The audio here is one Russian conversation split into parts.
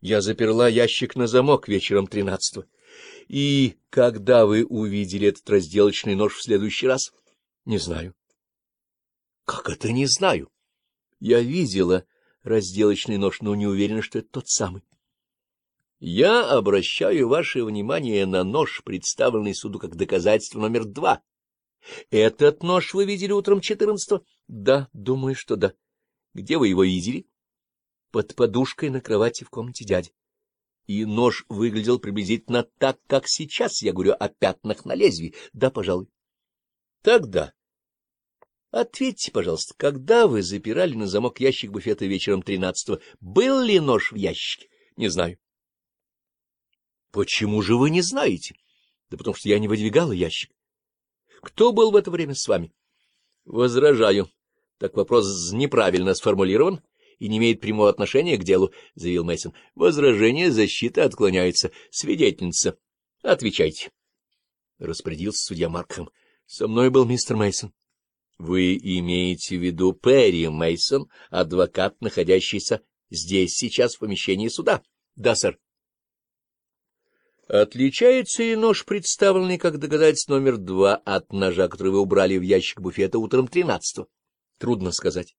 Я заперла ящик на замок вечером тринадцатого. И когда вы увидели этот разделочный нож в следующий раз? Не знаю. Как это не знаю? Я видела разделочный нож, но не уверена, что это тот самый. Я обращаю ваше внимание на нож, представленный суду как доказательство номер два. Этот нож вы видели утром четырнадцатого? Да, думаю, что да. Где вы его видели? под подушкой на кровати в комнате дяди. И нож выглядел приблизительно так, как сейчас, я говорю о пятнах на лезвии. Да, пожалуй. Тогда. Ответьте, пожалуйста, когда вы запирали на замок ящик буфета вечером тринадцатого, был ли нож в ящике? Не знаю. Почему же вы не знаете? Да потому что я не выдвигал ящик. Кто был в это время с вами? Возражаю. Так вопрос неправильно сформулирован и не имеет прямого отношения к делу, — заявил Мейсон. Возражение защиты отклоняется. Свидетельница. Отвечайте. Распорядился судья Маркхэм. Со мной был мистер Мейсон. Вы имеете в виду Перри Мейсон, адвокат, находящийся здесь сейчас в помещении суда? Да, сэр. Отличается ли нож, представленный, как догадается, номер два от ножа, который вы убрали в ящик буфета утром тринадцатого? Трудно сказать.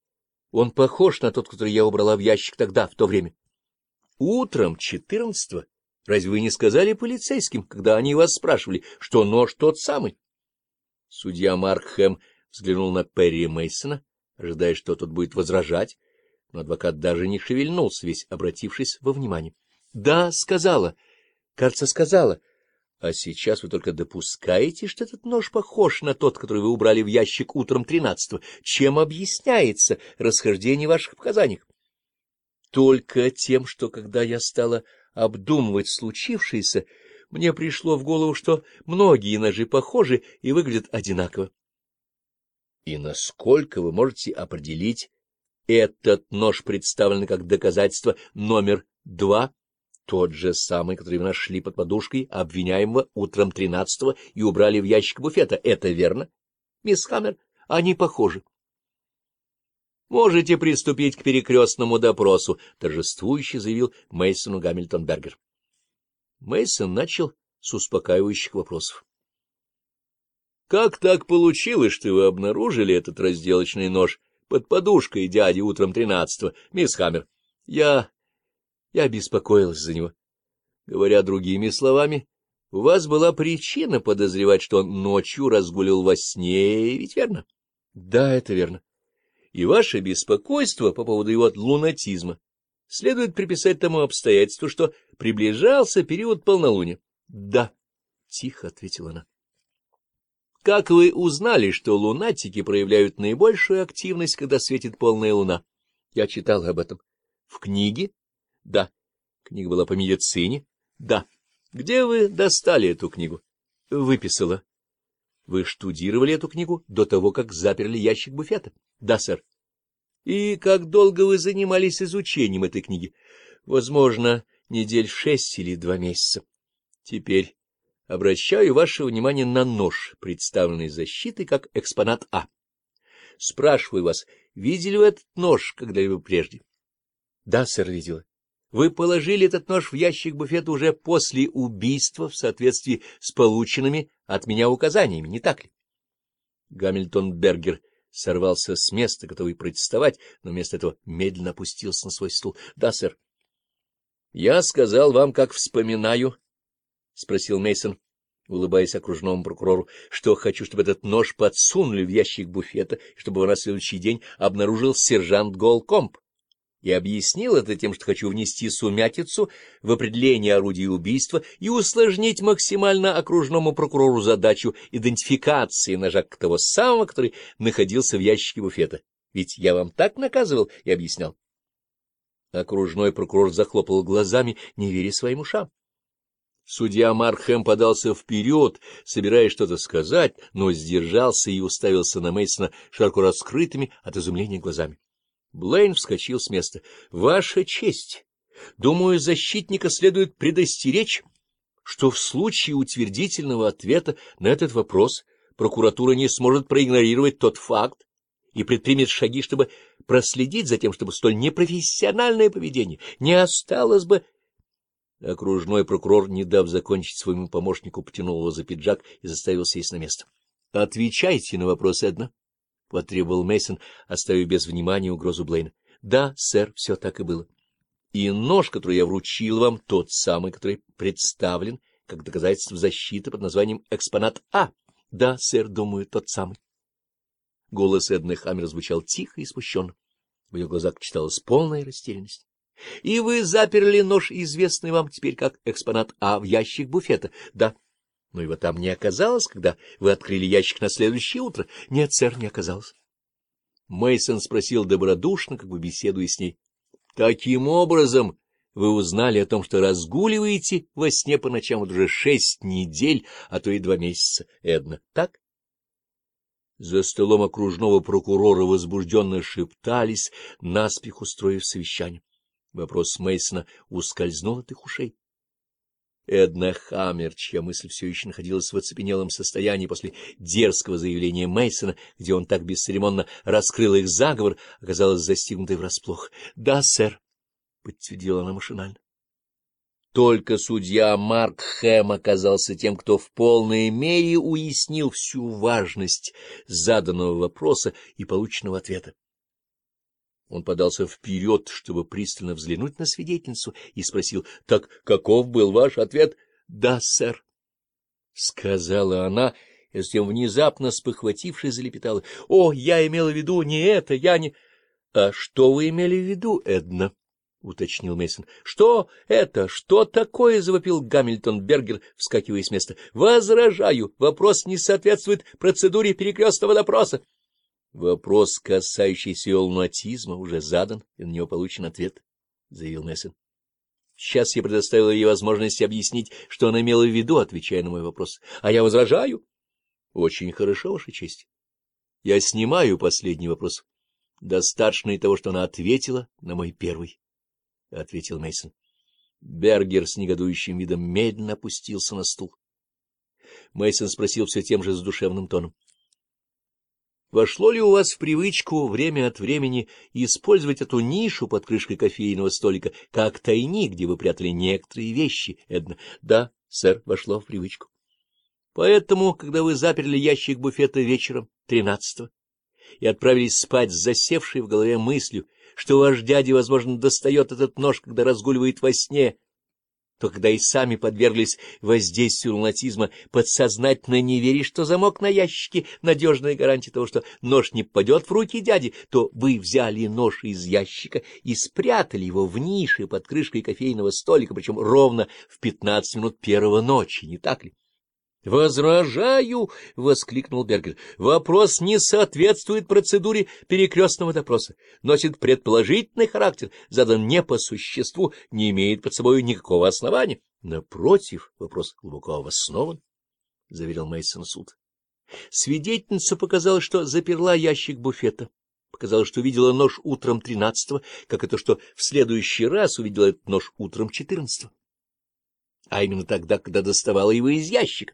Он похож на тот, который я убрала в ящик тогда, в то время. Утром четырнадцатого разве вы не сказали полицейским, когда они вас спрашивали, что нож тот самый? Судья Маркхэм взглянул на Перри Мейсона, ожидая, что тот будет возражать, но адвокат даже не шевельнулся, весь обратившись во внимание. — Да, сказала. Кажется, сказала. А сейчас вы только допускаете, что этот нож похож на тот, который вы убрали в ящик утром тринадцатого. Чем объясняется расхождение ваших показаний? Только тем, что когда я стала обдумывать случившееся, мне пришло в голову, что многие ножи похожи и выглядят одинаково. И насколько вы можете определить, этот нож представлен как доказательство номер два тот же самый, который вы нашли под подушкой обвиняемого утром тринадцатого и убрали в ящик буфета. Это верно? Мисс Хаммер, они похожи. Можете приступить к перекрестному допросу, торжествующе заявил Мейсону Гамильтон Бергер. Мейсон начал с успокаивающих вопросов. Как так получилось, что вы обнаружили этот разделочный нож под подушкой дяди утром тринадцатого, мисс Хаммер? Я я беспокоилась за него. Говоря другими словами, у вас была причина подозревать, что он ночью разгуливал во сне, ведь верно? Да, это верно. И ваше беспокойство по поводу его лунатизма следует приписать тому обстоятельству, что приближался период полнолуния. Да, тихо ответила она. Как вы узнали, что лунатики проявляют наибольшую активность, когда светит полная луна? Я читала об этом. В книге — Да. — Книга была по медицине? — Да. — Где вы достали эту книгу? — Выписала. — Вы штудировали эту книгу до того, как заперли ящик буфета? — Да, сэр. — И как долго вы занимались изучением этой книги? — Возможно, недель шесть или два месяца. — Теперь обращаю ваше внимание на нож, представленный защитой как экспонат А. Спрашиваю вас, видели вы этот нож когда-либо прежде? — Да, сэр, видела. Вы положили этот нож в ящик буфета уже после убийства в соответствии с полученными от меня указаниями, не так ли? Гамильтон Бергер сорвался с места, готовый протестовать, но вместо этого медленно опустился на свой стул. — Да, сэр. — Я сказал вам, как вспоминаю, — спросил мейсон улыбаясь окружному прокурору, что хочу, чтобы этот нож подсунули в ящик буфета, чтобы его на следующий день обнаружил сержант Голкомп и объяснил это тем, что хочу внести сумятицу в определение орудия убийства и усложнить максимально окружному прокурору задачу идентификации ножа к того самого, который находился в ящике буфета. Ведь я вам так наказывал и объяснял. Окружной прокурор захлопал глазами, не веря своим ушам. Судья Мархэм подался вперед, собираясь что-то сказать, но сдержался и уставился на Мейсона широко раскрытыми от изумления глазами. Блейн вскочил с места. — Ваша честь! Думаю, защитника следует предостеречь, что в случае утвердительного ответа на этот вопрос прокуратура не сможет проигнорировать тот факт и предпримет шаги, чтобы проследить за тем, чтобы столь непрофессиональное поведение не осталось бы... Окружной прокурор, не дав закончить своему помощнику, потянул его за пиджак и заставил сесть на место. — Отвечайте на вопрос, Эдна. — потребовал Мейсон, оставив без внимания угрозу Блейна. — Да, сэр, все так и было. И нож, который я вручил вам, тот самый, который представлен как доказательство защиты под названием «Экспонат А». Да, сэр, думаю, тот самый. Голос Эдны Хаммер звучал тихо и смущенно. В ее глазах читалась полная растерянность. — И вы заперли нож, известный вам теперь как экспонат А, в ящик буфета. Да. Ну Но его там не оказалось, когда вы открыли ящик на следующее утро. Нет, сэр, не оказалось. Мейсон спросил добродушно, как бы беседуя с ней. — Таким образом вы узнали о том, что разгуливаете во сне по ночам вот уже шесть недель, а то и два месяца, Эдна, так? За столом окружного прокурора возбужденно шептались, наспех устроив совещание. Вопрос Мейсона ускользнул от их ушей. Эдна Хаммер, чья мысль все еще находилась в оцепенелом состоянии после дерзкого заявления Мейсона, где он так бесцеремонно раскрыл их заговор, оказалась застигнутой врасплох. — Да, сэр, — подтвердила она машинально. Только судья Марк Хэм оказался тем, кто в полной мере уяснил всю важность заданного вопроса и полученного ответа. Он подался вперед, чтобы пристально взглянуть на свидетельницу, и спросил, «Так каков был ваш ответ?» «Да, сэр», — сказала она, и затем, внезапно спохватившись, залепетала, «О, я имела в виду не это, я не...» «А что вы имели в виду, Эдна?» — уточнил Мейсон. Что это? Что такое? — завопил Гамильтон Бергер, вскакивая с места. — Возражаю. Вопрос не соответствует процедуре перекрестного допроса. Вопрос, касающийся элнатизма, уже задан, и на него получен ответ, — заявил Мессен. Сейчас я предоставил ей возможность объяснить, что она имела в виду, отвечая на мой вопрос. А я возражаю. — Очень хорошо, Ваша честь. Я снимаю последний вопрос. Достаточно и того, что она ответила на мой первый, — ответил Мейсон. Бергер с негодующим видом медленно опустился на стул. Мейсон спросил все тем же с душевным тоном. Вошло ли у вас в привычку время от времени использовать эту нишу под крышкой кофейного столика как тайник, где вы прятали некоторые вещи, Эдна? Да, сэр, вошло в привычку. Поэтому, когда вы заперли ящик буфета вечером тринадцатого и отправились спать с засевшей в голове мыслью, что ваш дядя, возможно, достает этот нож, когда разгуливает во сне то когда и сами подверглись воздействию лунатизма, подсознательно не веришь, что замок на ящике — надежная гарантия того, что нож не падет в руки дяди, то вы взяли нож из ящика и спрятали его в нише под крышкой кофейного столика, причем ровно в пятнадцать минут первого ночи, не так ли? — Возражаю! — воскликнул Бергель. — Вопрос не соответствует процедуре перекрестного допроса, носит предположительный характер, задан не по существу, не имеет под собой никакого основания. — Напротив, вопрос глубоко обоснован, — заверил Мейсон суд. Свидетельница показала, что заперла ящик буфета. Показала, что увидела нож утром тринадцатого, как и то, что в следующий раз увидела этот нож утром четырнадцатого а именно тогда, когда доставала его из ящика.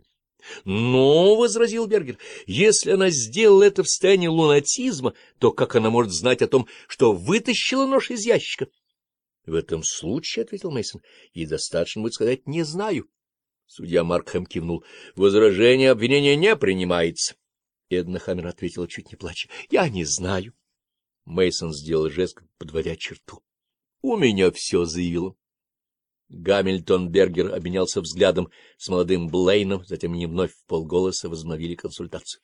Но, — возразил Бергер, — если она сделала это в состоянии лунатизма, то как она может знать о том, что вытащила нож из ящика? — В этом случае, — ответил Мейсон, и достаточно будет сказать «не знаю». Судья Маркхэм кивнул. — Возражение обвинения не принимается. Эдна Хаммер ответила, чуть не плача. — Я не знаю. Мейсон сделал жест, подводя черту. — У меня все, — заявил он. Гамильтон Бергер обменялся взглядом с молодым Блейном, затем они вновь в полголоса возобновили консультацию.